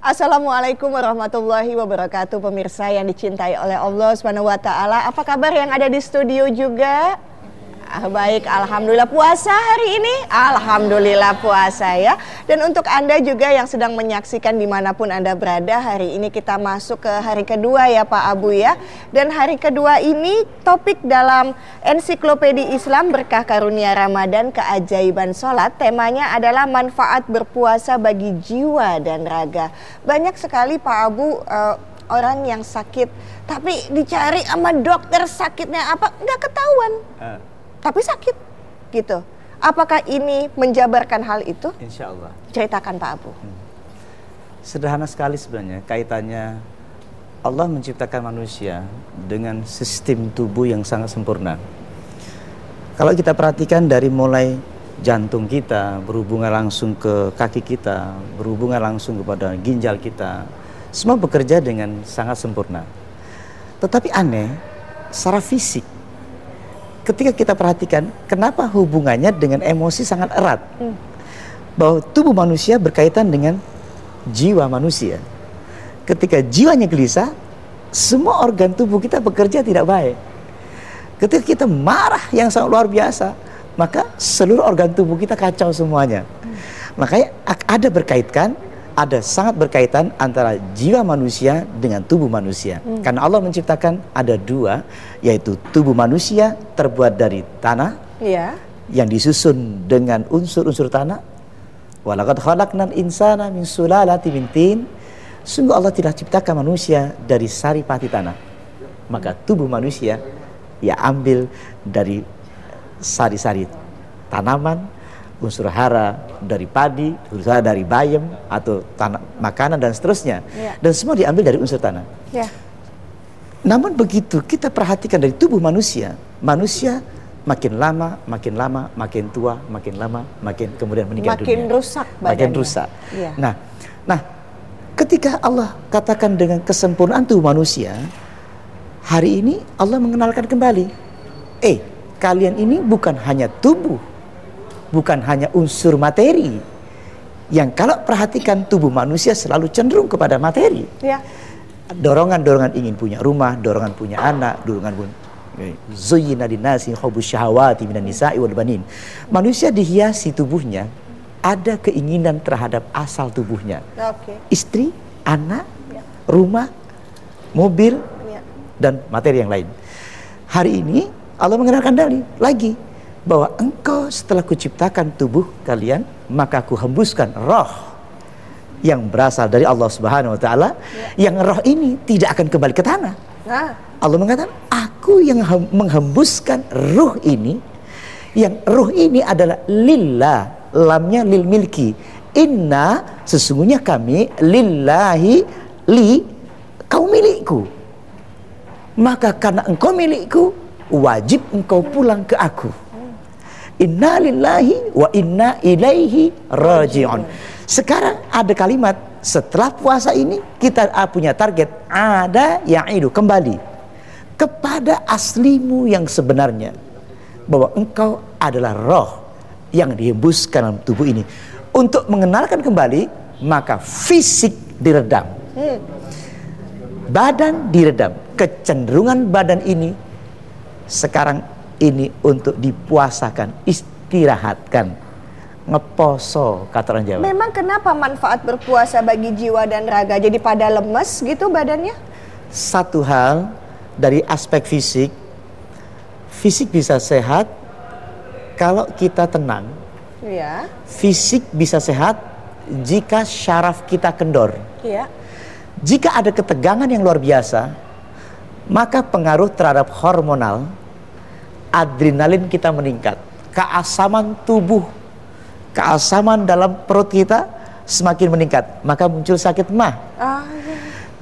Assalamualaikum warahmatullahi wabarakatuh pemirsa yang dicintai oleh Allah taala. Apa kabar yang ada di studio juga? Ah, baik, alhamdulillah puasa hari ini. Alhamdulillah puasa ya. Dan untuk Anda juga yang sedang menyaksikan di mana pun Anda berada, hari ini kita masuk ke hari kedua ya Pak Abu ya. Dan hari kedua ini topik dalam ensiklopedi Islam berkah karunia Ramadan keajaiban sholat. Temanya adalah manfaat berpuasa bagi jiwa dan raga. Banyak sekali Pak Abu uh, orang yang sakit tapi dicari sama dokter sakitnya apa nggak ketahuan. Uh tapi sakit gitu. Apakah ini menjabarkan hal itu? Insya Allah. Ceritakan Pak Abu. Hmm. Sederhana sekali sebenarnya kaitannya Allah menciptakan manusia dengan sistem tubuh yang sangat sempurna. Kalau kita perhatikan dari mulai jantung kita berhubungan langsung ke kaki kita, berhubungan langsung kepada ginjal kita, semua bekerja dengan sangat sempurna. Tetapi aneh, secara fisik ketika kita perhatikan kenapa hubungannya dengan emosi sangat erat. Hmm. Bahwa tubuh manusia berkaitan dengan jiwa manusia. Ketika jiwanya gelisah, semua organ tubuh kita bekerja tidak baik. Ketika kita marah yang sangat luar biasa, maka seluruh organ tubuh kita kacau semuanya. Hmm. Makanya ada berkaitkan ada sangat berkaitan antara jiwa manusia dengan tubuh manusia. Hmm. Karena Allah menciptakan ada dua, yaitu tubuh manusia terbuat dari tanah, ya. yang disusun dengan unsur-unsur tanah. Walaqad khalaqnal insana min sulalati min tin. Sungguh Allah tidak ciptakan manusia dari sari pati tanah. Maka tubuh manusia ya ambil dari sari-sari tanaman, unsur hara dari padi, unsur hara dari bayam atau tanah makanan dan seterusnya. Ya. Dan semua diambil dari unsur tanah. Ya. Namun begitu kita perhatikan dari tubuh manusia, manusia makin lama, makin lama, makin tua, makin lama, makin kemudian meninggal makin dunia. rusak badannya. Makin rusak. Ya. Nah, nah, ketika Allah katakan dengan kesempurnaan tubuh manusia, hari ini Allah mengenalkan kembali, eh, kalian ini bukan hanya tubuh bukan hanya unsur materi yang kalau perhatikan tubuh manusia selalu cenderung kepada materi. Ya. Dorongan-dorongan ingin punya rumah, dorongan punya anak, dorongan pun Zuyyina dinasi hubus syahawati minan nisa'i wal banin. Manusia dihiasi tubuhnya ada keinginan terhadap asal tubuhnya. Okay. Istri, anak, ya. rumah, mobil, ya. dan materi yang lain. Hari ini Allah mengenalkan dalih lagi bahwa engkau setelah kuciptakan tubuh kalian maka ku hembuskan roh yang berasal dari Allah Subhanahu wa taala ya. yang roh ini tidak akan kembali ke tanah. Nah. Allah mengatakan, "Aku yang menghembuskan ruh ini yang ruh ini adalah lillah, lamnya lil milki. Inna sesungguhnya kami lillahi li kau milikku. Maka karena engkau milikku, wajib engkau pulang ke aku. Inna lillahi wa inna ilaihi raji'un. Sekarang ada kalimat setelah puasa ini kita punya target ada yang itu kembali kepada aslimu yang sebenarnya bahwa engkau adalah roh yang dihembuskan dalam tubuh ini untuk mengenalkan kembali maka fisik diredam hmm. badan diredam kecenderungan badan ini sekarang ini untuk dipuasakan, istirahatkan. Ngeposo kata orang Jawa. Memang kenapa manfaat berpuasa bagi jiwa dan raga? Jadi pada lemes gitu badannya? Satu hal dari aspek fisik, fisik bisa sehat kalau kita tenang. Ya. Fisik bisa sehat jika syaraf kita kendor. Ya. Jika ada ketegangan yang luar biasa, maka pengaruh terhadap hormonal adrenalin kita meningkat, keasaman tubuh, keasaman dalam perut kita semakin meningkat, maka muncul sakit mah.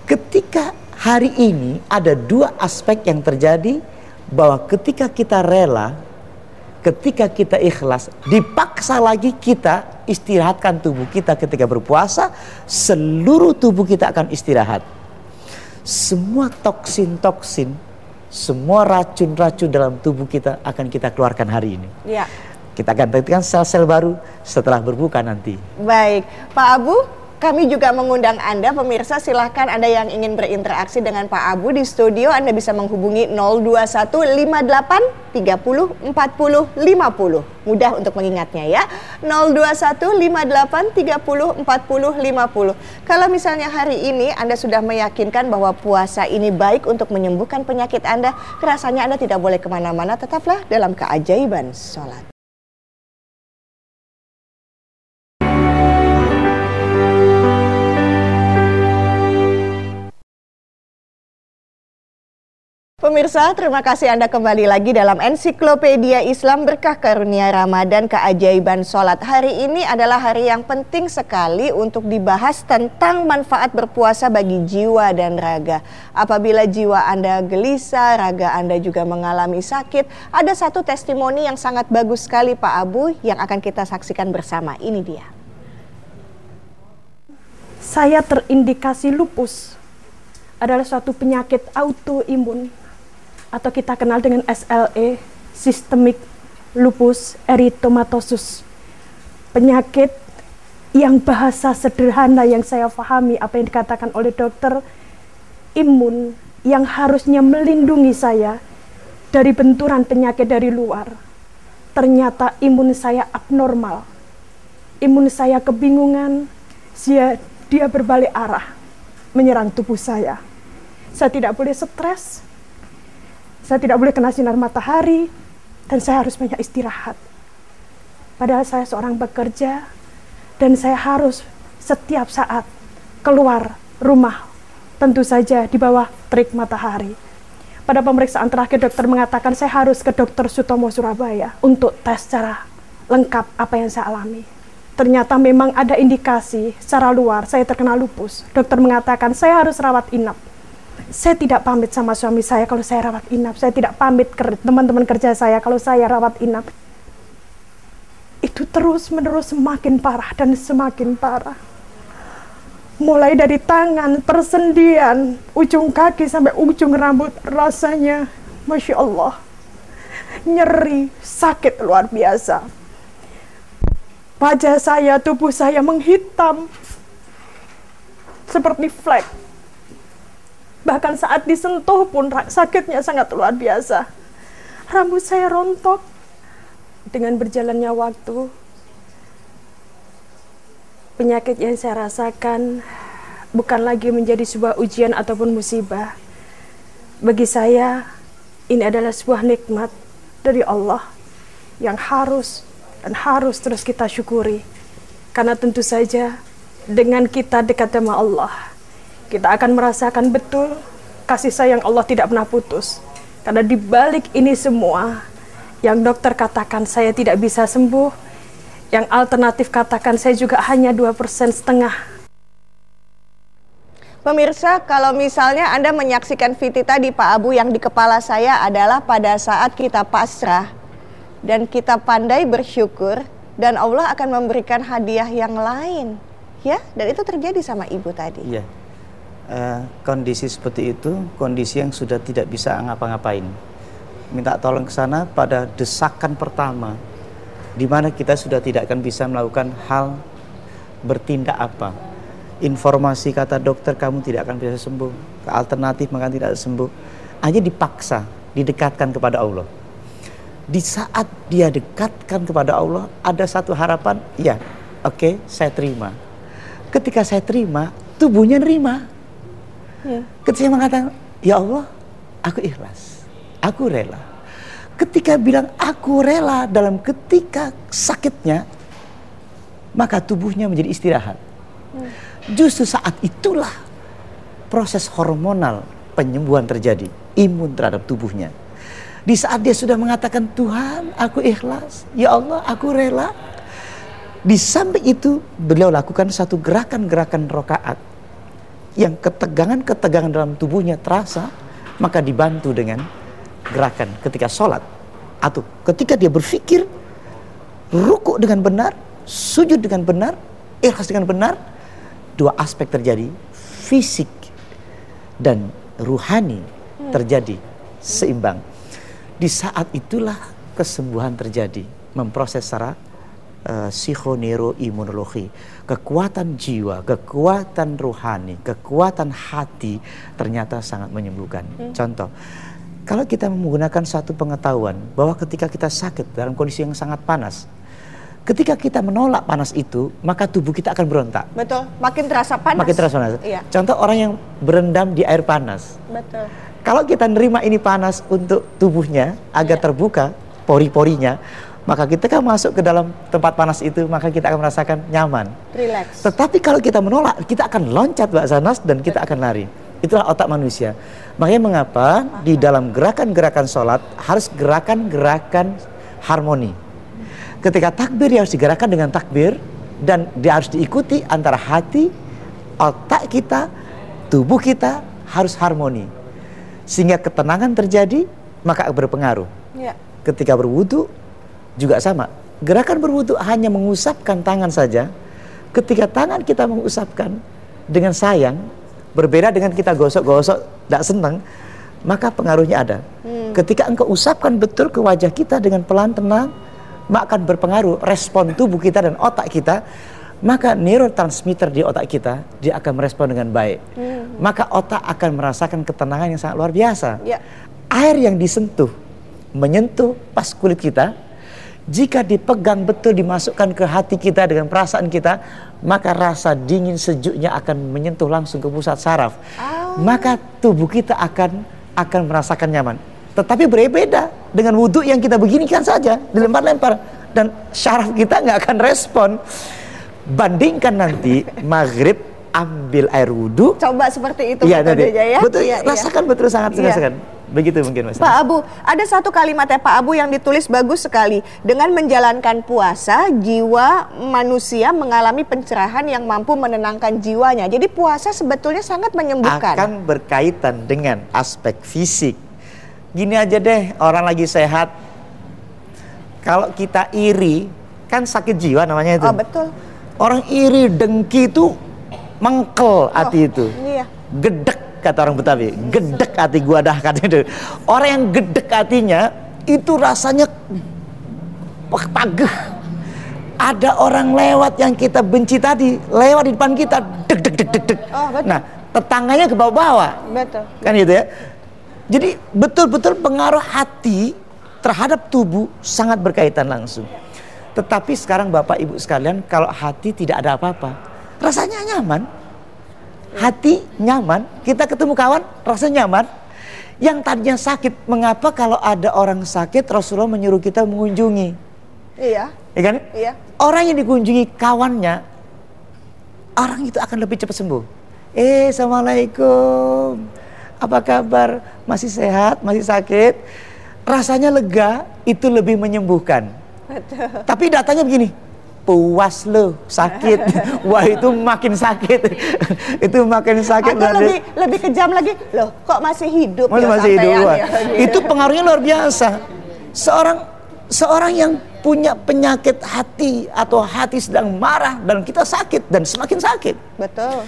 Ketika hari ini ada dua aspek yang terjadi bahwa ketika kita rela, ketika kita ikhlas, dipaksa lagi kita istirahatkan tubuh kita ketika berpuasa, seluruh tubuh kita akan istirahat. Semua toksin-toksin semua racun-racun dalam tubuh kita akan kita keluarkan hari ini. Ya. Kita akan tekan sel-sel baru setelah berbuka nanti. Baik, Pak Abu, kami juga mengundang Anda pemirsa silahkan Anda yang ingin berinteraksi dengan Pak Abu di studio Anda bisa menghubungi 02158 30 40 50. Mudah untuk mengingatnya ya. 02158 30 40 50. Kalau misalnya hari ini Anda sudah meyakinkan bahwa puasa ini baik untuk menyembuhkan penyakit Anda, rasanya Anda tidak boleh ke mana-mana, tetaplah dalam keajaiban sholat. Pemirsa, terima kasih Anda kembali lagi dalam Ensiklopedia Islam Berkah Karunia Ramadan Keajaiban Sholat. Hari ini adalah hari yang penting sekali untuk dibahas tentang manfaat berpuasa bagi jiwa dan raga. Apabila jiwa Anda gelisah, raga Anda juga mengalami sakit, ada satu testimoni yang sangat bagus sekali Pak Abu yang akan kita saksikan bersama. Ini dia. Saya terindikasi lupus adalah suatu penyakit autoimun atau kita kenal dengan SLE, Systemic Lupus Erythematosus. Penyakit yang bahasa sederhana yang saya pahami apa yang dikatakan oleh dokter imun yang harusnya melindungi saya dari benturan penyakit dari luar. Ternyata imun saya abnormal. Imun saya kebingungan, dia, dia berbalik arah menyerang tubuh saya. Saya tidak boleh stres, saya tidak boleh kena sinar matahari dan saya harus banyak istirahat. Padahal saya seorang bekerja dan saya harus setiap saat keluar rumah tentu saja di bawah terik matahari. Pada pemeriksaan terakhir dokter mengatakan saya harus ke dokter Sutomo Surabaya untuk tes secara lengkap apa yang saya alami. Ternyata memang ada indikasi secara luar saya terkena lupus. Dokter mengatakan saya harus rawat inap saya tidak pamit sama suami saya kalau saya rawat inap. Saya tidak pamit ke teman-teman kerja saya kalau saya rawat inap. Itu terus menerus semakin parah dan semakin parah. Mulai dari tangan, persendian, ujung kaki sampai ujung rambut rasanya Masya Allah. Nyeri, sakit luar biasa. Wajah saya, tubuh saya menghitam. Seperti flek Bahkan saat disentuh pun sakitnya sangat luar biasa. Rambut saya rontok. Dengan berjalannya waktu, penyakit yang saya rasakan bukan lagi menjadi sebuah ujian ataupun musibah. Bagi saya, ini adalah sebuah nikmat dari Allah yang harus dan harus terus kita syukuri. Karena tentu saja dengan kita dekat sama Allah, kita akan merasakan betul kasih sayang Allah tidak pernah putus. Karena di balik ini semua, yang dokter katakan saya tidak bisa sembuh, yang alternatif katakan saya juga hanya 2% setengah. Pemirsa, kalau misalnya Anda menyaksikan VT tadi Pak Abu yang di kepala saya adalah pada saat kita pasrah dan kita pandai bersyukur dan Allah akan memberikan hadiah yang lain. Ya, dan itu terjadi sama ibu tadi. Iya uh, kondisi seperti itu kondisi yang sudah tidak bisa ngapa-ngapain. Minta tolong ke sana pada desakan pertama di mana kita sudah tidak akan bisa melakukan hal bertindak apa. Informasi kata dokter kamu tidak akan bisa sembuh. Alternatif maka tidak sembuh. Hanya dipaksa didekatkan kepada Allah. Di saat dia dekatkan kepada Allah ada satu harapan ya oke okay, saya terima. Ketika saya terima tubuhnya nerima Ya. Ketika mengatakan, ya Allah, aku ikhlas, aku rela. Ketika bilang aku rela dalam ketika sakitnya, maka tubuhnya menjadi istirahat. Hmm. Justru saat itulah proses hormonal penyembuhan terjadi, imun terhadap tubuhnya. Di saat dia sudah mengatakan Tuhan, aku ikhlas, ya Allah, aku rela. Di samping itu beliau lakukan satu gerakan-gerakan rokaat yang ketegangan-ketegangan dalam tubuhnya terasa, maka dibantu dengan gerakan ketika sholat. Atau ketika dia berpikir, rukuk dengan benar, sujud dengan benar, ikhlas dengan benar, dua aspek terjadi, fisik dan ruhani terjadi seimbang. Di saat itulah kesembuhan terjadi, memproses secara uh, psikoneuroimunologi. kekuatan jiwa, kekuatan rohani, kekuatan hati ternyata sangat menyembuhkan. Hmm. Contoh, kalau kita menggunakan satu pengetahuan bahwa ketika kita sakit dalam kondisi yang sangat panas, ketika kita menolak panas itu, maka tubuh kita akan berontak. Betul, makin terasa panas. Makin terasa panas. Iya. Contoh orang yang berendam di air panas. Betul. Kalau kita nerima ini panas untuk tubuhnya agar iya. terbuka pori-porinya, maka kita kan masuk ke dalam tempat panas itu, maka kita akan merasakan nyaman. Relax. Tetapi kalau kita menolak, kita akan loncat Mbak Sanas dan kita akan lari. Itulah otak manusia. Makanya mengapa di dalam gerakan-gerakan sholat harus gerakan-gerakan harmoni. Ketika takbir harus digerakkan dengan takbir dan dia harus diikuti antara hati, otak kita, tubuh kita harus harmoni. Sehingga ketenangan terjadi, maka berpengaruh. Ya. Ketika berwudu, juga sama. Gerakan berwudu hanya mengusapkan tangan saja. Ketika tangan kita mengusapkan dengan sayang, berbeda dengan kita gosok-gosok, tidak senang, maka pengaruhnya ada. Hmm. Ketika engkau usapkan betul ke wajah kita dengan pelan tenang, maka akan berpengaruh respon tubuh kita dan otak kita, maka neurotransmitter di otak kita dia akan merespon dengan baik. Hmm. Maka otak akan merasakan ketenangan yang sangat luar biasa. Ya. Air yang disentuh menyentuh pas kulit kita jika dipegang betul dimasukkan ke hati kita dengan perasaan kita, maka rasa dingin sejuknya akan menyentuh langsung ke pusat saraf. Oh. Maka tubuh kita akan akan merasakan nyaman. Tetapi berbeda dengan wudhu yang kita beginikan saja, dilempar-lempar dan syaraf kita nggak akan respon. Bandingkan nanti maghrib ambil air wudhu. Coba seperti itu. Iya, ya. Betul, ya, rasakan ya. betul sangat ya. rasakan. Begitu mungkin Mas. Pak Abu, ada satu kalimat ya Pak Abu yang ditulis bagus sekali. Dengan menjalankan puasa, jiwa manusia mengalami pencerahan yang mampu menenangkan jiwanya. Jadi puasa sebetulnya sangat menyembuhkan. Akan berkaitan dengan aspek fisik. Gini aja deh, orang lagi sehat. Kalau kita iri, kan sakit jiwa namanya itu. Oh, betul. Orang iri, dengki itu mengkel hati oh, itu. Iya. Gedek kata orang Betawi gedek hati gua dah katanya itu orang yang gedek hatinya itu rasanya pageh. Ada orang lewat yang kita benci tadi lewat di depan kita deg deg deg deg deg oh, nah tetangganya ke bawah-bawah. Betul. Kan gitu ya? Jadi betul-betul pengaruh hati terhadap tubuh sangat berkaitan langsung. Tetapi sekarang Bapak Ibu sekalian kalau hati tidak ada apa-apa rasanya nyaman hati nyaman, kita ketemu kawan rasa nyaman. Yang tadinya sakit, mengapa kalau ada orang sakit Rasulullah menyuruh kita mengunjungi? Iya. Iya kan? Iya. Orang yang dikunjungi kawannya, orang itu akan lebih cepat sembuh. Eh, assalamualaikum. Apa kabar? Masih sehat? Masih sakit? Rasanya lega, itu lebih menyembuhkan. Betul. Tapi datanya begini, puas lo sakit. Wah itu makin sakit. Itu makin sakit atau lebih lebih kejam lagi loh kok masih hidup masih, ya, masih hidup ya, itu pengaruhnya luar biasa. Seorang seorang yang punya penyakit hati atau hati sedang marah dan kita sakit dan semakin sakit. Betul.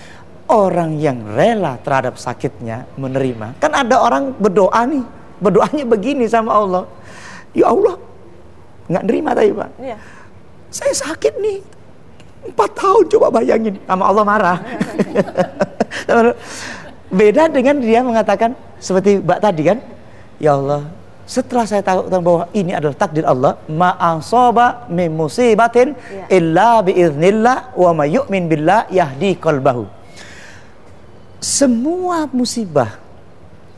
Orang yang rela terhadap sakitnya menerima. Kan ada orang berdoa nih. Berdoanya begini sama Allah. Ya Allah nggak nerima tadi pak. Iya saya sakit nih. Empat tahun coba bayangin. Sama Allah marah. Beda dengan dia mengatakan seperti Mbak tadi kan. Ya Allah, setelah saya tahu bahwa ini adalah takdir Allah, ma'asoba min musibatin ya. illa biiznillah wa ma yu'min billah yahdi qalbahu. Semua musibah,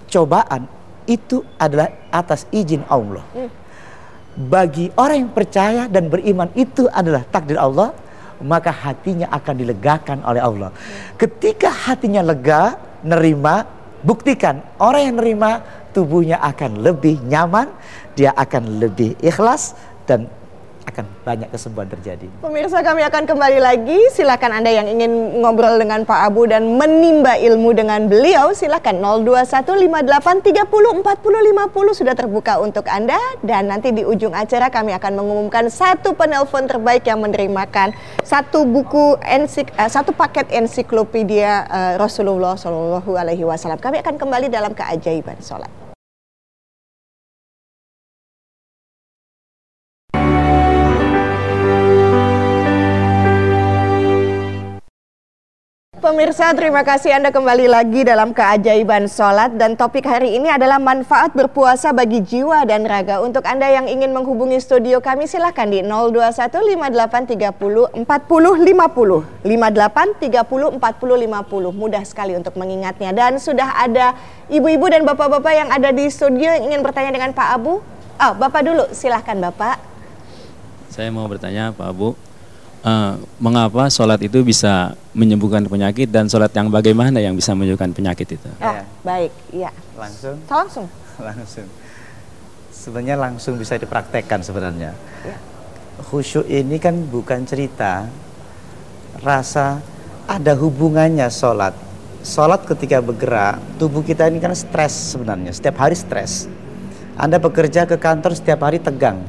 cobaan itu adalah atas izin Allah. Hmm bagi orang yang percaya dan beriman itu adalah takdir Allah, maka hatinya akan dilegakan oleh Allah. Ketika hatinya lega, nerima, buktikan orang yang nerima tubuhnya akan lebih nyaman, dia akan lebih ikhlas dan akan banyak kesembuhan terjadi. Pemirsa kami akan kembali lagi. Silakan Anda yang ingin ngobrol dengan Pak Abu dan menimba ilmu dengan beliau, silakan 02158304050 sudah terbuka untuk Anda dan nanti di ujung acara kami akan mengumumkan satu penelpon terbaik yang menerimakan satu buku ensik uh, satu paket ensiklopedia uh, Rasulullah Shallallahu alaihi wasallam. Kami akan kembali dalam keajaiban sholat. Pemirsa, terima kasih Anda kembali lagi dalam keajaiban sholat dan topik hari ini adalah manfaat berpuasa bagi jiwa dan raga. Untuk Anda yang ingin menghubungi studio kami silahkan di 021 5830 40 50 58 30 40 50 mudah sekali untuk mengingatnya dan sudah ada ibu-ibu dan bapak-bapak yang ada di studio yang ingin bertanya dengan Pak Abu. Oh, Bapak dulu, silahkan Bapak. Saya mau bertanya Pak Abu, uh, mengapa sholat itu bisa menyembuhkan penyakit dan sholat yang bagaimana yang bisa menyembuhkan penyakit itu? Ah, ya. baik, iya. Langsung? Langsung. langsung. Sebenarnya langsung bisa dipraktekkan sebenarnya. Ya. Khusyuk ini kan bukan cerita, rasa ada hubungannya sholat. Sholat ketika bergerak, tubuh kita ini kan stres sebenarnya, setiap hari stres. Anda bekerja ke kantor setiap hari tegang.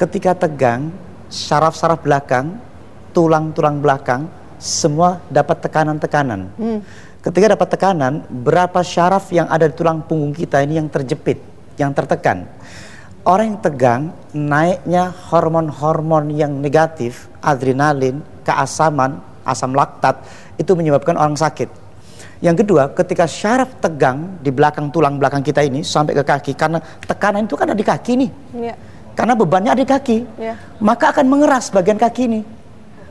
Ketika tegang, saraf-saraf belakang, tulang-tulang belakang, semua dapat tekanan-tekanan. Hmm. Ketika dapat tekanan, berapa syaraf yang ada di tulang punggung kita ini yang terjepit, yang tertekan. Orang yang tegang, naiknya hormon-hormon yang negatif, adrenalin, keasaman, asam laktat, itu menyebabkan orang sakit. Yang kedua, ketika syaraf tegang di belakang tulang belakang kita ini sampai ke kaki, karena tekanan itu kan ada di kaki nih. Ya karena bebannya ada di kaki, ya. maka akan mengeras bagian kaki ini.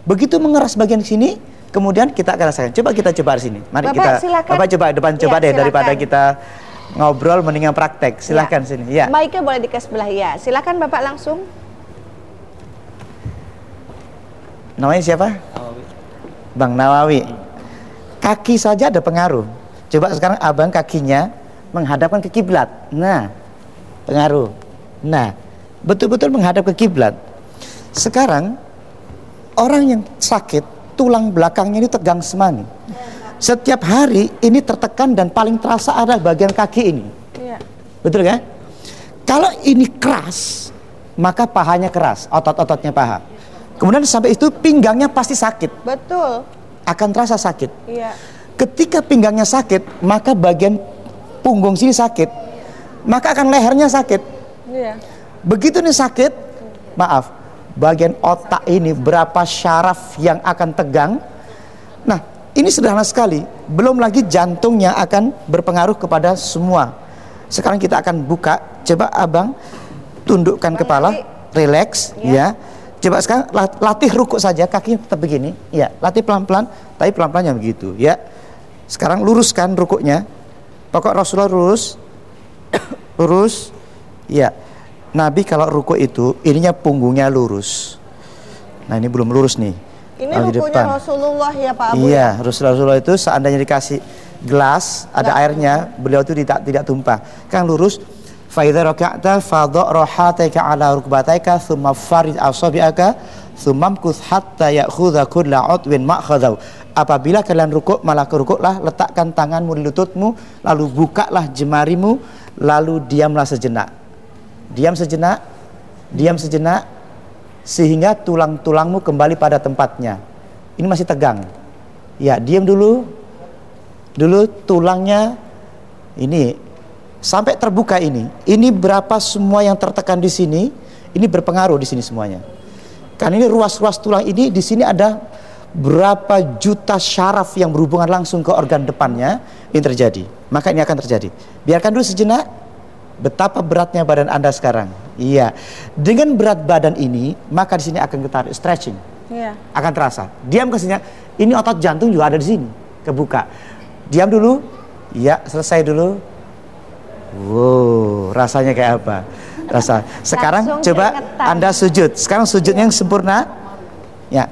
Begitu mengeras bagian sini, kemudian kita akan rasakan. Coba kita coba di sini. Mari Bapak, kita, silakan. Bapak coba depan coba ya, deh silakan. daripada kita ngobrol mendingan praktek. Silahkan ya. sini. Ya. Baiknya boleh di sebelah ya. Silakan Bapak langsung. Namanya siapa? Nawawi. Bang Nawawi. Kaki saja ada pengaruh. Coba sekarang abang kakinya menghadapkan ke kiblat. Nah, pengaruh. Nah, betul-betul menghadap ke kiblat. Sekarang orang yang sakit tulang belakangnya ini tegang semani. Setiap hari ini tertekan dan paling terasa ada bagian kaki ini. Iya. Betul kan? Kalau ini keras, maka pahanya keras, otot-ototnya paha. Kemudian sampai itu pinggangnya pasti sakit. Betul. Akan terasa sakit. Iya. Ketika pinggangnya sakit, maka bagian punggung sini sakit, maka akan lehernya sakit. Iya. Begitu nih sakit, maaf, bagian otak ini berapa syaraf yang akan tegang. Nah, ini sederhana sekali. Belum lagi jantungnya akan berpengaruh kepada semua. Sekarang kita akan buka. Coba abang tundukkan Bang kepala, relax, ya. ya. Coba sekarang latih rukuk saja, kakinya tetap begini. Ya, latih pelan-pelan, tapi pelan-pelan yang begitu, ya. Sekarang luruskan rukuknya. Pokok Rasulullah lurus. lurus. Ya. Nabi kalau ruku itu ininya punggungnya lurus. Nah ini belum lurus nih. Ini rukunya Rasulullah ya Pak Abu Iya, ya? Rasulullah itu seandainya dikasih gelas ada Gak. airnya, beliau itu tidak tidak tumpah. Kan lurus. Fa idza raka'ta fadha rahataika ala rukbataika thumma farid asabi'aka thumma mkuth hatta ya'khudha kulla 'udwin ma'khadhahu. Apabila kalian rukuk, malah kerukuklah, letakkan tanganmu di lututmu, lalu bukalah jemarimu, lalu diamlah sejenak diam sejenak, diam sejenak, sehingga tulang-tulangmu kembali pada tempatnya. Ini masih tegang. Ya, diam dulu. Dulu tulangnya ini sampai terbuka ini. Ini berapa semua yang tertekan di sini, ini berpengaruh di sini semuanya. Kan ini ruas-ruas tulang ini di sini ada berapa juta syaraf yang berhubungan langsung ke organ depannya ini terjadi. Maka ini akan terjadi. Biarkan dulu sejenak Betapa beratnya badan Anda sekarang. Iya. Dengan berat badan ini, maka di sini akan ketarik stretching. Iya. Akan terasa. Diam ke sini. Ini otot jantung juga ada di sini. Kebuka. Diam dulu. Iya, selesai dulu. Wow, rasanya kayak apa? Rasa. Sekarang Langsung coba Anda sujud. Sekarang sujud yang sempurna. Ya.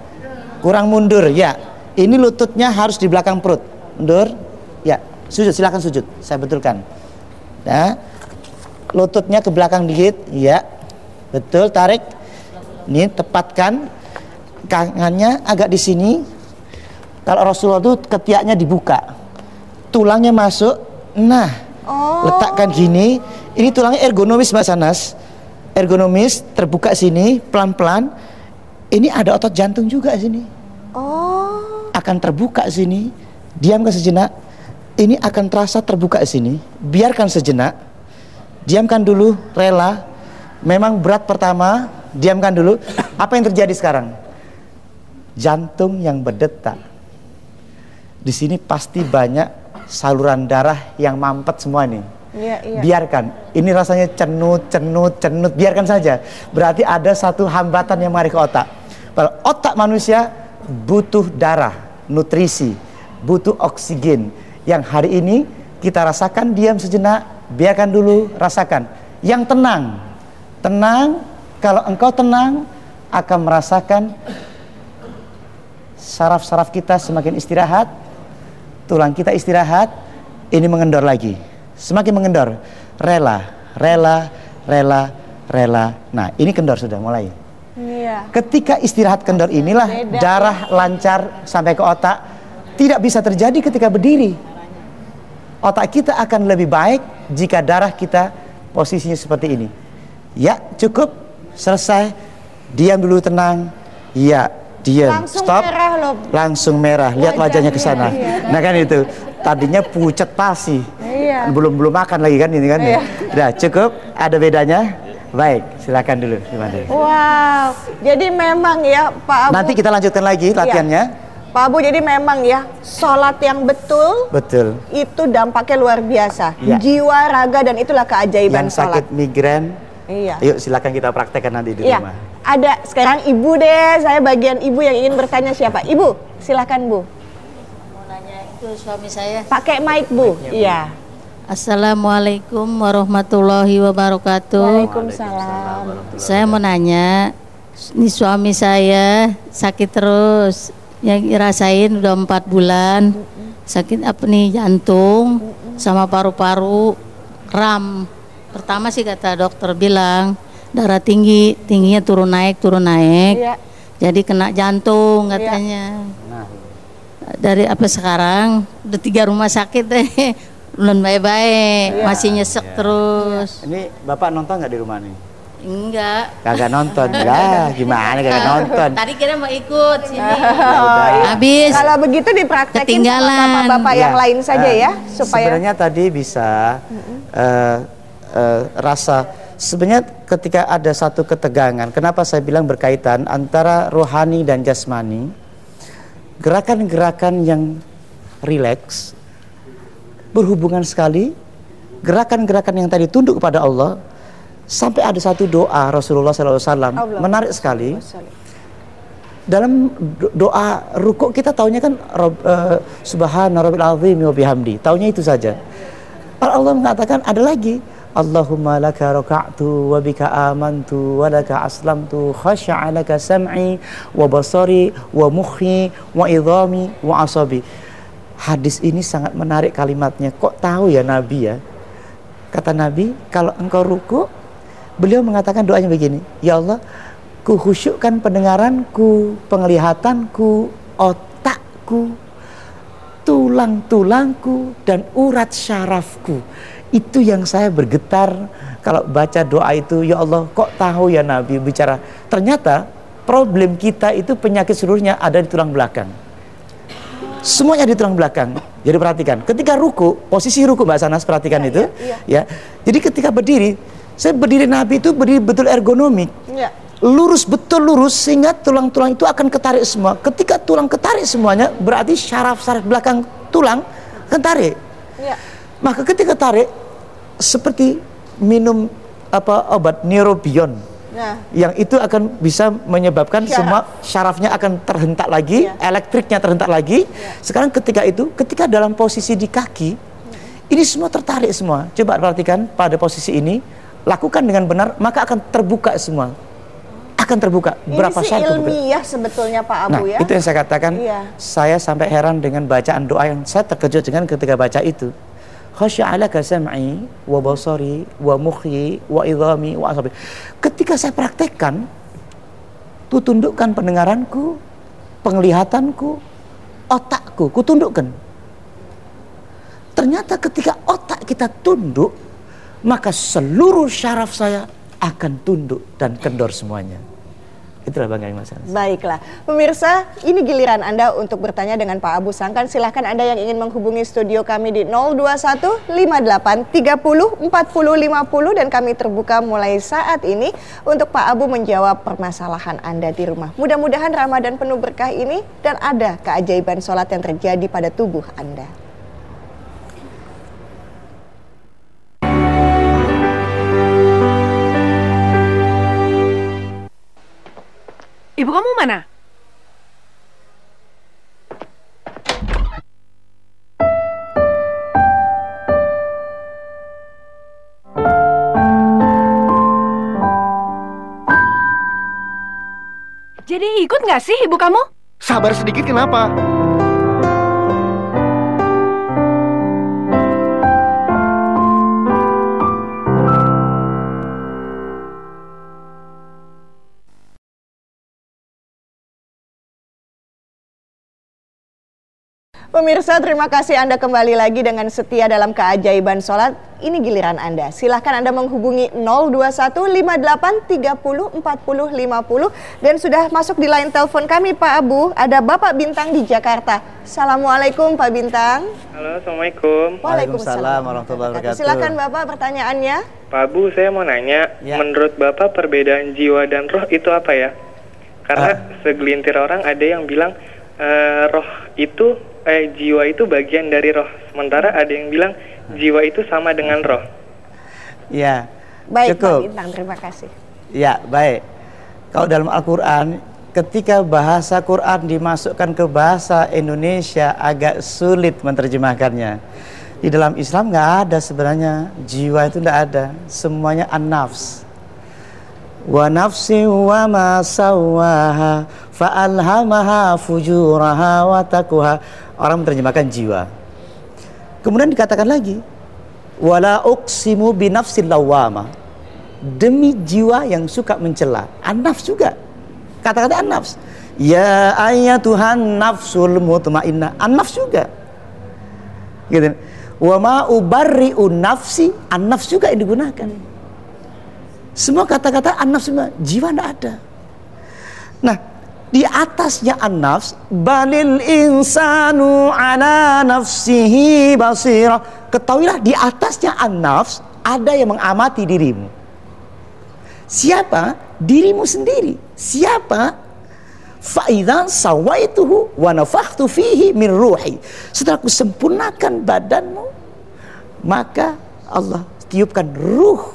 Kurang mundur, ya. Ini lututnya harus di belakang perut. Mundur. Ya, sujud silakan sujud. Saya betulkan. Ya lututnya ke belakang dikit ya betul tarik. Ini tepatkan kangannya agak di sini. Kalau Rasulullah itu ketiaknya dibuka. Tulangnya masuk. Nah oh. letakkan gini. Ini tulangnya ergonomis Mbak Sanas ergonomis terbuka sini pelan-pelan. Ini ada otot jantung juga sini. Oh. Akan terbuka sini. Diam ke sejenak. Ini akan terasa terbuka sini. Biarkan sejenak diamkan dulu, rela. Memang berat pertama, diamkan dulu. Apa yang terjadi sekarang? Jantung yang berdetak. di sini pasti banyak saluran darah yang mampet semua nih. Iya, iya. Biarkan. Ini rasanya cenut, cenut, cenut. Biarkan saja. Berarti ada satu hambatan yang mari ke otak. Kalau otak manusia butuh darah, nutrisi, butuh oksigen. Yang hari ini kita rasakan diam sejenak, biarkan dulu rasakan. Yang tenang, tenang. Kalau engkau tenang, akan merasakan saraf-saraf kita semakin istirahat, tulang kita istirahat, ini mengendor lagi. Semakin mengendor, rela, rela, rela, rela. Nah, ini kendor sudah mulai. Iya. Ketika istirahat kendor inilah Beda, darah lancar sampai ke otak. Tidak bisa terjadi ketika berdiri. Otak kita akan lebih baik jika darah kita posisinya seperti ini. Ya, cukup. Selesai. Diam dulu tenang. Ya, diam. Langsung Stop. merah loh. Langsung merah. Lihat wajahnya ke sana. Iya. Nah kan itu. Tadinya pucat pasi. Iya. Belum belum makan lagi kan ini kan. Iya. Udah cukup. Ada bedanya. Baik, silakan dulu. Gimana? Wow. Jadi memang ya Pak Abu. Nanti kita lanjutkan lagi Iya. Pak Abu jadi memang ya sholat yang betul Betul. itu dampaknya luar biasa. Iya. Jiwa, raga dan itulah keajaiban Yang sholat. sakit migrain, Iya. Yuk silakan kita praktekkan nanti di Iya. rumah. Ada sekarang ibu deh. Saya bagian ibu yang ingin bertanya siapa? Ibu, silakan Bu. Mau nanya itu suami saya. Pakai mic Bu. Iya. Assalamualaikum warahmatullahi wabarakatuh. Waalaikumsalam. Saya mau nanya, ini suami saya sakit terus. Yang rasain udah empat bulan. Sakit apa nih jantung sama paru-paru kram. Pertama sih kata dokter bilang darah tinggi, tingginya turun naik, turun naik. Iya. Jadi kena jantung katanya. Nah, dari apa sekarang udah tiga rumah sakit deh belum baik-baik masih nyesek terus ini bapak nonton nggak di rumah nih? Enggak. Kagak nonton, lah gimana kagak nonton? tadi kira mau ikut sini. Udah. habis. Kalau begitu dipraktekin Ketinggalan. sama bapak-bapak yang Ya, lain saja eh, ya supaya sebenarnya tadi bisa eh, eh, rasa sebenarnya ketika ada satu ketegangan kenapa saya bilang berkaitan antara rohani dan jasmani? Gerakan-gerakan yang rileks berhubungan sekali. Gerakan-gerakan yang tadi tunduk kepada Allah sampai ada satu doa Rasulullah SAW Allah. menarik sekali dalam do- doa rukuk kita taunya kan eh, Subhana Rabbil Azim wa bihamdi. Taunya itu saja. Allah mengatakan ada lagi Allahumma laka raka'tu wa bika amantu wa laka aslamtu khasha'a laka sam'i wa basari wa mukhi wa idhami wa asabi. Hadis ini sangat menarik kalimatnya. Kok tahu ya Nabi ya? Kata Nabi, kalau engkau ruku, beliau mengatakan doanya begini, Ya Allah, ku khusyukkan pendengaranku, penglihatanku, otakku, tulang-tulangku, dan urat syarafku. Itu yang saya bergetar kalau baca doa itu, Ya Allah, kok tahu ya Nabi bicara. Ternyata problem kita itu penyakit seluruhnya ada di tulang belakang. Semuanya di tulang belakang. Jadi perhatikan, ketika ruku, posisi ruku Mbak Sanas perhatikan itu, ya. Jadi ketika berdiri, saya berdiri Nabi itu berdiri betul ergonomik, Iya. lurus betul lurus sehingga tulang-tulang itu akan ketarik semua. Ketika tulang ketarik semuanya, berarti syaraf-syaraf belakang tulang ketarik. Iya. Maka ketika tarik, seperti minum apa obat neurobion Nah, yang itu akan bisa menyebabkan Syaraf. semua syarafnya akan terhentak lagi, Iya. elektriknya terhentak lagi. Sekarang ketika itu, ketika dalam posisi di kaki, ini semua tertarik semua. Coba perhatikan pada posisi ini, lakukan dengan benar, maka akan terbuka semua. Akan terbuka. ini Berapa sih saat ilmiah sebetulnya Pak Nah, Abu ya. itu yang saya katakan. Iya. Saya sampai heran dengan bacaan doa yang saya terkejut dengan ketika baca itu. Khasya'alaka sam'i wa basari wa mukhi wa idhami wa asabi. Ketika saya praktekkan, ku tundukkan pendengaranku, penglihatanku, otakku, ku tundukkan. Ternyata ketika otak kita tunduk, maka seluruh syaraf saya akan tunduk dan kendor semuanya. Itulah Bang Mas Anas. Baiklah, pemirsa, ini giliran Anda untuk bertanya dengan Pak Abu Sangkan. Silahkan Anda yang ingin menghubungi studio kami di 021 58 30 40 50 dan kami terbuka mulai saat ini untuk Pak Abu menjawab permasalahan Anda di rumah. Mudah-mudahan Ramadan penuh berkah ini dan ada keajaiban sholat yang terjadi pada tubuh Anda. Ibu kamu mana? Jadi ikut nggak sih ibu kamu? Sabar sedikit kenapa? Pemirsa, terima kasih Anda kembali lagi dengan setia dalam keajaiban sholat. Ini giliran Anda. Silahkan Anda menghubungi 021 58 30 40 50 dan sudah masuk di line telepon kami Pak Abu. Ada Bapak Bintang di Jakarta. Assalamualaikum Pak Bintang. Halo, Assalamualaikum. Waalaikumsalam warahmatullahi wabarakatuh. Silakan Bapak pertanyaannya. Pak Abu, saya mau nanya, Ya. menurut Bapak perbedaan jiwa dan roh itu apa ya? Karena Ah. segelintir orang ada yang bilang eh, roh itu, eh jiwa itu bagian dari roh. Sementara ada yang bilang jiwa itu sama dengan roh. Ya. Baik Cukup. Pak Bintang, terima kasih. Ya, baik. Kalau dalam Al-Quran, ketika bahasa Quran dimasukkan ke bahasa Indonesia agak sulit menerjemahkannya. Di dalam Islam nggak ada sebenarnya jiwa itu nggak ada, semuanya an-nafs. Wa nafsi wa ma sawaha fa'alhamaha fujuraha wa taqwaha. Orang menerjemahkan jiwa. Kemudian dikatakan lagi, wala uqsimu binafsil lawwamah demi jiwa yang suka mencela. An-nafs juga. Kata-kata an-nafs. Ya ayatuhan nafsul mutmainnah. An-nafs juga. Gitu. Wa ma ubarri'u nafsi, an-nafs juga yang digunakan. Semua kata-kata an-nafs semua, jiwa tidak ada. Nah, di atasnya an-nafs, balil insanu ala nafsihi basira. Ketahuilah di atasnya an-nafs ada yang mengamati dirimu. Siapa? Dirimu sendiri. Siapa? Faidan sawaituhu wa nafakhtu fihi min ruhi. Setelah aku sempurnakan badanmu, maka Allah tiupkan ruh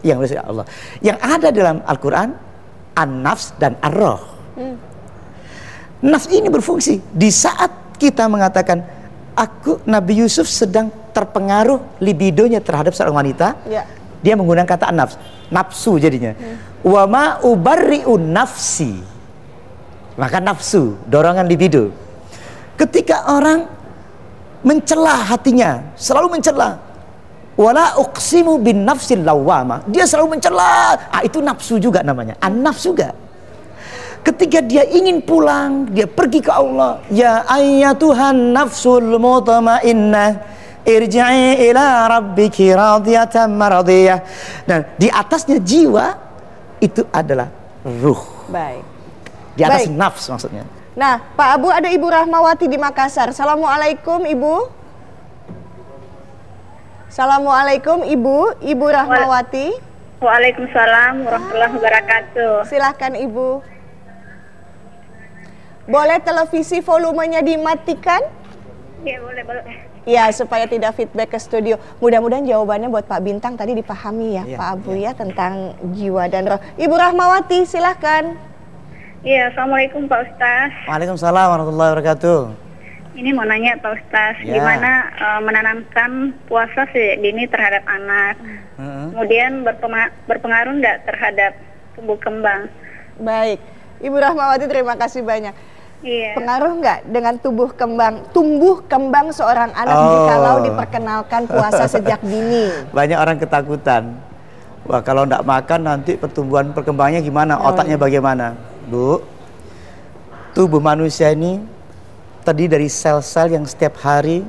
yang Allah. Yang ada dalam Al-Quran, an-nafs dan ar-roh. Nafs ini berfungsi di saat kita mengatakan aku Nabi Yusuf sedang terpengaruh libidonya terhadap seorang wanita. Ya. Dia menggunakan kata nafs, nafsu jadinya. Wa ma ubarri'u nafsi. Maka nafsu, dorongan libido. Ketika orang mencela hatinya, selalu mencela. Wala uqsimu bin nafsil lawwama. Dia selalu mencela. Ah itu nafsu juga namanya. An-nafs juga. Ketika dia ingin pulang, dia pergi ke Allah. Ya ayyatuhan nafsul mutmainnah. Irji'i ila rabbiki radiyatan maradiyah. Dan di atasnya jiwa itu adalah ruh. Baik. Di atas Baik. nafs maksudnya. Nah, Pak Abu ada Ibu Rahmawati di Makassar. Assalamualaikum Ibu. Assalamualaikum Ibu, Ibu Rahmawati. Waalaikumsalam warahmatullahi wabarakatuh. Silahkan Ibu. Boleh televisi volumenya dimatikan? Ya boleh boleh. Ya, supaya tidak feedback ke studio. Mudah-mudahan jawabannya buat Pak Bintang tadi dipahami ya, Iya, Pak Abu ya tentang jiwa dan roh. Ibu Rahmawati, silahkan. Iya, assalamualaikum Pak Ustaz. Waalaikumsalam warahmatullahi wabarakatuh. Ini mau nanya Pak Ustaz, Ya. gimana eh, menanamkan puasa sejak dini terhadap anak? Heeh. Kemudian berpema- berpengaruh nggak terhadap tumbuh kembang? Baik. Ibu Rahmawati terima kasih banyak. Iya. Pengaruh nggak dengan tubuh kembang, tumbuh kembang seorang anak Oh. jikalau diperkenalkan puasa sejak dini? Banyak orang ketakutan. Wah kalau tidak makan nanti pertumbuhan perkembangannya gimana? Oh, Otaknya bagaimana? Bu, tubuh manusia ini terdiri dari sel-sel yang setiap hari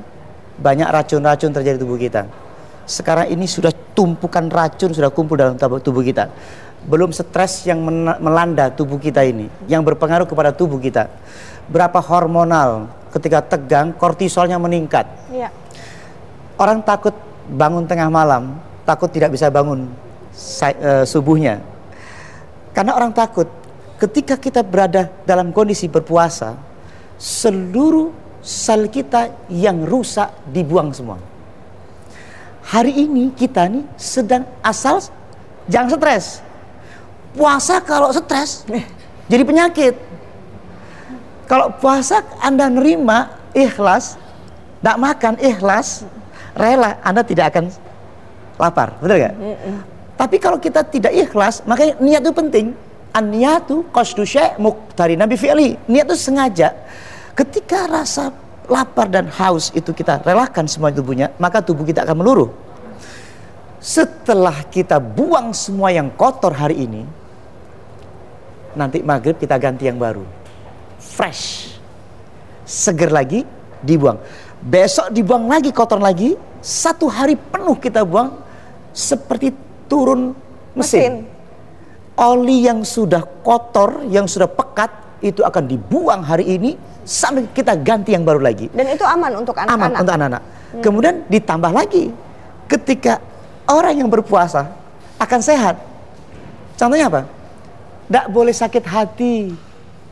banyak racun-racun terjadi di tubuh kita. Sekarang ini sudah tumpukan racun sudah kumpul dalam tubuh kita. Belum stres yang melanda tubuh kita ini, yang berpengaruh kepada tubuh kita. Berapa hormonal ketika tegang, kortisolnya meningkat. Ya. Orang takut bangun tengah malam, takut tidak bisa bangun uh, subuhnya. Karena orang takut ketika kita berada dalam kondisi berpuasa, seluruh sel kita yang rusak dibuang semua. Hari ini kita nih sedang asal jangan stres puasa kalau stres jadi penyakit. Kalau puasa Anda nerima ikhlas, tidak makan ikhlas, rela Anda tidak akan lapar, betul gak? Tapi kalau kita tidak ikhlas, makanya niat itu penting. An-niyatu qasdu syai' muqtari nabi fi'li. Niat itu sengaja. Ketika rasa lapar dan haus itu kita relakan semua tubuhnya, maka tubuh kita akan meluruh. Setelah kita buang semua yang kotor hari ini, nanti maghrib kita ganti yang baru. Fresh. Seger lagi, dibuang. Besok dibuang lagi, kotor lagi. Satu hari penuh kita buang seperti turun mesin. mesin. Oli yang sudah kotor, yang sudah pekat, itu akan dibuang hari ini sampai kita ganti yang baru lagi. Dan itu aman untuk anak-anak. Aman untuk anak-anak. Hmm. Kemudian ditambah lagi ketika orang yang berpuasa akan sehat. Contohnya apa? Tidak boleh sakit hati,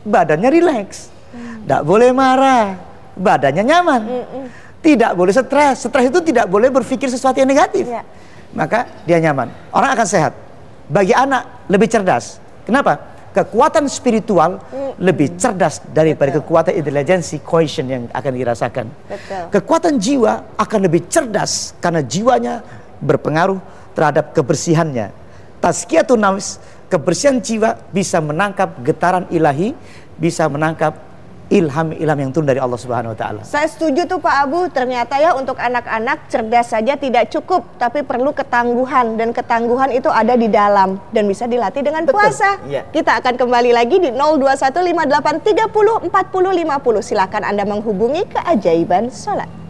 badannya rileks. Tidak hmm. boleh marah, badannya nyaman. Hmm. Tidak boleh stres, stres itu tidak boleh berpikir sesuatu yang negatif. Ya. Maka dia nyaman. Orang akan sehat. Bagi anak lebih cerdas. Kenapa? Kekuatan spiritual hmm. lebih cerdas daripada Betul. kekuatan intelijensi quotient yang akan dirasakan. Betul. Kekuatan jiwa akan lebih cerdas karena jiwanya berpengaruh terhadap kebersihannya. Tazkiyatun nafs kebersihan jiwa bisa menangkap getaran ilahi, bisa menangkap ilham-ilham yang turun dari Allah Subhanahu wa taala. Saya setuju tuh Pak Abu, ternyata ya untuk anak-anak cerdas saja tidak cukup, tapi perlu ketangguhan dan ketangguhan itu ada di dalam dan bisa dilatih dengan Betul. puasa. Ya. Kita akan kembali lagi di 021583404050. Silakan Anda menghubungi keajaiban salat.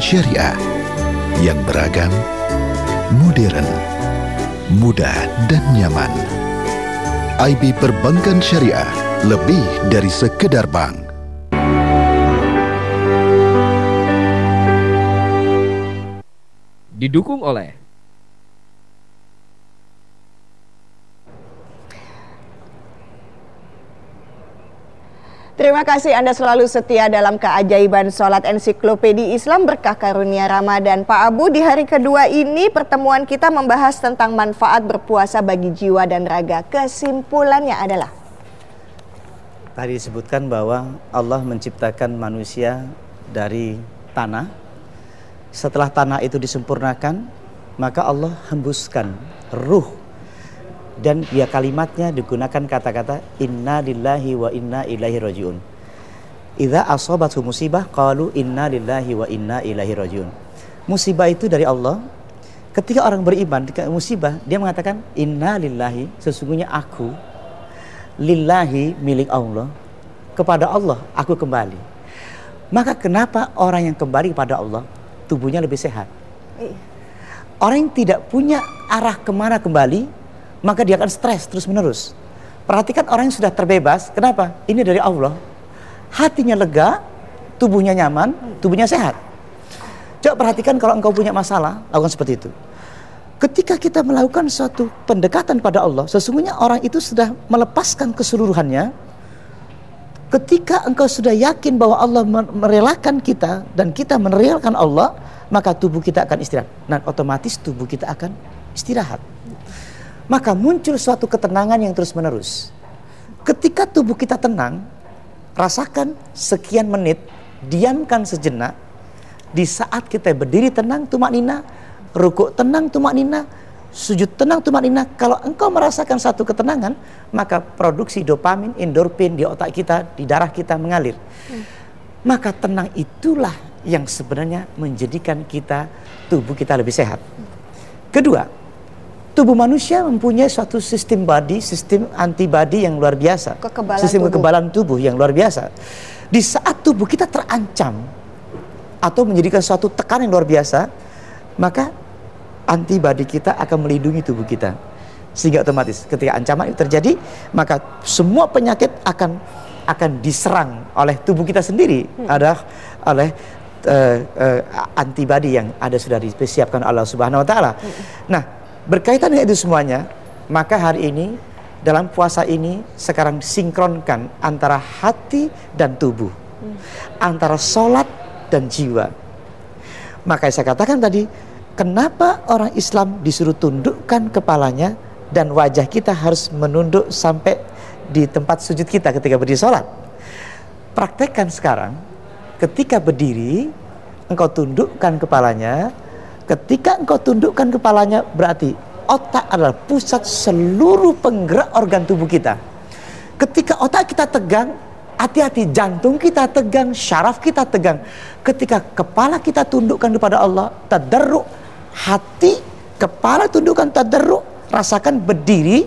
Syariah yang beragam, modern, mudah dan nyaman. IB Perbankan Syariah lebih dari sekedar bank. Didukung oleh Terima kasih Anda selalu setia dalam keajaiban sholat ensiklopedi Islam berkah karunia Ramadan. Pak Abu, di hari kedua ini pertemuan kita membahas tentang manfaat berpuasa bagi jiwa dan raga. Kesimpulannya adalah? Tadi disebutkan bahwa Allah menciptakan manusia dari tanah. Setelah tanah itu disempurnakan, maka Allah hembuskan ruh dan dia kalimatnya digunakan kata-kata inna lillahi wa inna ilaihi rajiun. Idza asabatu musibah qalu inna lillahi wa inna ilaihi rajiun. Musibah itu dari Allah. Ketika orang beriman ketika musibah, dia mengatakan inna lillahi, sesungguhnya aku lillahi milik Allah. Kepada Allah aku kembali. Maka kenapa orang yang kembali kepada Allah tubuhnya lebih sehat? Iya. Orang yang tidak punya arah ke mana kembali, maka dia akan stres terus menerus. Perhatikan orang yang sudah terbebas, kenapa? Ini dari Allah. Hatinya lega, tubuhnya nyaman, tubuhnya sehat. Coba perhatikan kalau engkau punya masalah, lakukan seperti itu. Ketika kita melakukan suatu pendekatan pada Allah, sesungguhnya orang itu sudah melepaskan keseluruhannya, Ketika engkau sudah yakin bahwa Allah merelakan kita dan kita merelakan Allah, maka tubuh kita akan istirahat. Dan otomatis tubuh kita akan istirahat. Maka muncul suatu ketenangan yang terus menerus. Ketika tubuh kita tenang, rasakan sekian menit, diamkan sejenak. Di saat kita berdiri tenang, tumak nina, rukuk tenang, tumak nina, sujud tenang tumak nina. Kalau engkau merasakan satu ketenangan, maka produksi dopamin, endorfin di otak kita, di darah kita mengalir. Hmm. Maka tenang itulah yang sebenarnya menjadikan kita tubuh kita lebih sehat. Kedua, tubuh manusia mempunyai suatu sistem body, sistem antibody yang luar biasa. Kekebalan sistem tubuh. kekebalan tubuh yang luar biasa. Di saat tubuh kita terancam atau menjadikan suatu tekanan yang luar biasa, maka antibody kita akan melindungi tubuh kita. Sehingga otomatis ketika ancaman itu terjadi, maka semua penyakit akan akan diserang oleh tubuh kita sendiri, hmm. adalah oleh uh, uh, antibody yang ada sudah disiapkan Allah Subhanahu wa taala. Hmm. Nah, berkaitan dengan itu semuanya, maka hari ini dalam puasa ini sekarang sinkronkan antara hati dan tubuh. Hmm. Antara sholat dan jiwa. Maka saya katakan tadi Kenapa orang Islam disuruh tundukkan kepalanya dan wajah kita harus menunduk sampai di tempat sujud kita ketika berdiri sholat? Praktekkan sekarang, ketika berdiri, engkau tundukkan kepalanya. Ketika engkau tundukkan kepalanya, berarti otak adalah pusat seluruh penggerak organ tubuh kita. Ketika otak kita tegang, hati-hati jantung kita tegang, syaraf kita tegang. Ketika kepala kita tundukkan kepada Allah, tadarruk hati, kepala tundukkan tadarruk, rasakan berdiri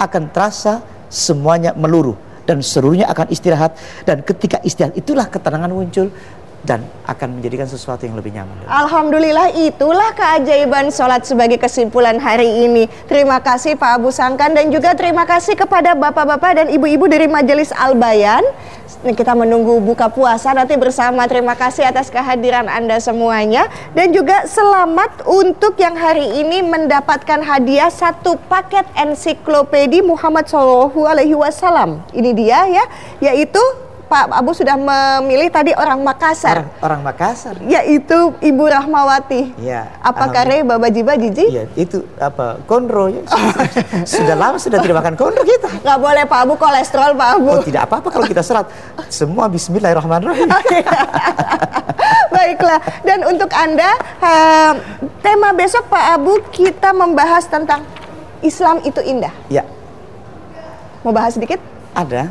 akan terasa semuanya meluruh dan seluruhnya akan istirahat dan ketika istirahat itulah ketenangan muncul dan akan menjadikan sesuatu yang lebih nyaman. Alhamdulillah itulah keajaiban sholat sebagai kesimpulan hari ini. Terima kasih Pak Abu Sangkan dan juga terima kasih kepada bapak-bapak dan ibu-ibu dari Majelis Al-Bayan kita menunggu buka puasa nanti bersama. Terima kasih atas kehadiran Anda semuanya dan juga selamat untuk yang hari ini mendapatkan hadiah satu paket ensiklopedi Muhammad Shallallahu Alaihi Wasallam. Ini dia ya, yaitu Pak Abu sudah memilih tadi orang Makassar. Orang, orang Makassar. Yaitu Ibu Rahmawati. Iya. Apa kare Baba Jiba Jiji? Iya, itu apa? Konro ya. sudah lama sudah tidak makan konro kita. Gak boleh Pak Abu kolesterol Pak Abu. Oh, tidak apa-apa kalau kita serat. Semua bismillahirrahmanirrahim. Baiklah. Dan untuk Anda uh, tema besok Pak Abu kita membahas tentang Islam itu indah. Ya. Mau bahas sedikit? Ada.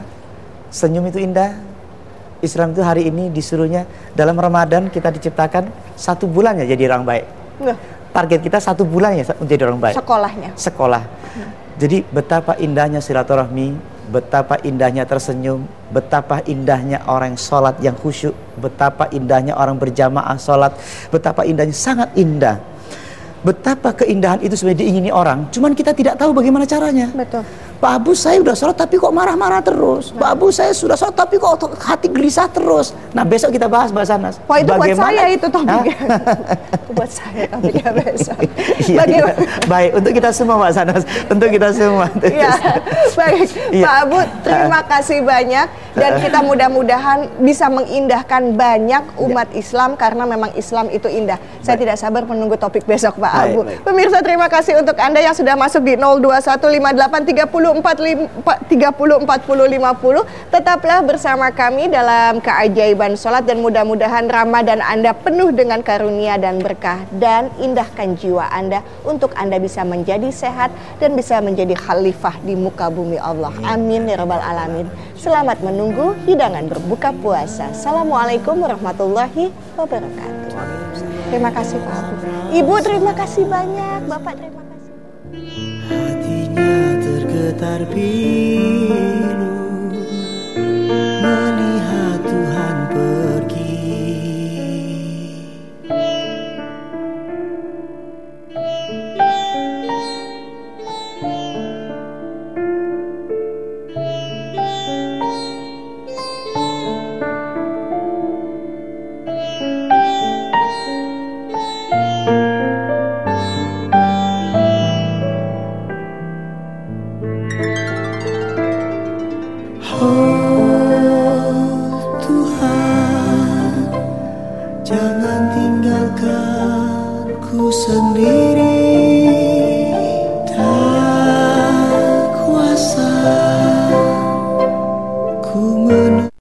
Senyum itu indah, Islam itu hari ini disuruhnya dalam Ramadan kita diciptakan satu bulannya jadi orang baik. Target kita satu bulannya menjadi orang baik. Sekolahnya. Sekolah. Hmm. Jadi betapa indahnya silaturahmi, betapa indahnya tersenyum, betapa indahnya orang sholat yang khusyuk, betapa indahnya orang berjamaah sholat, betapa indahnya sangat indah. Betapa keindahan itu sebenarnya diingini orang, cuman kita tidak tahu bagaimana caranya. Betul. Pak Abu saya sudah sholat tapi kok marah-marah terus. Pak Abu saya sudah sholat tapi kok hati gelisah terus. Nah besok kita bahas Mbak Sanas. Wah itu Bagaimana? buat saya itu topiknya. itu buat saya topiknya besok. iya, Bagaimana? Iya. Baik untuk kita semua Mbak Sanas. Untuk kita semua. Iya. Baik iya. Pak Abu terima kasih banyak dan kita mudah-mudahan bisa mengindahkan banyak umat ya. Islam karena memang Islam itu indah. Saya baik. tidak sabar menunggu topik besok Pak baik, Abu. Baik. Pemirsa terima kasih untuk Anda yang sudah masuk di 0215830 30 40 50. Tetaplah bersama kami dalam keajaiban sholat dan mudah-mudahan Ramadan Anda penuh dengan karunia dan berkah dan indahkan jiwa Anda untuk Anda bisa menjadi sehat dan bisa menjadi khalifah di muka bumi Allah. Amin ya rabbal alamin. Selamat menunggu hidangan berbuka puasa. Assalamualaikum warahmatullahi wabarakatuh. Terima kasih Pak Ibu terima kasih banyak. Bapak terima kasih. Hatinya getar pilu melihat Tuhan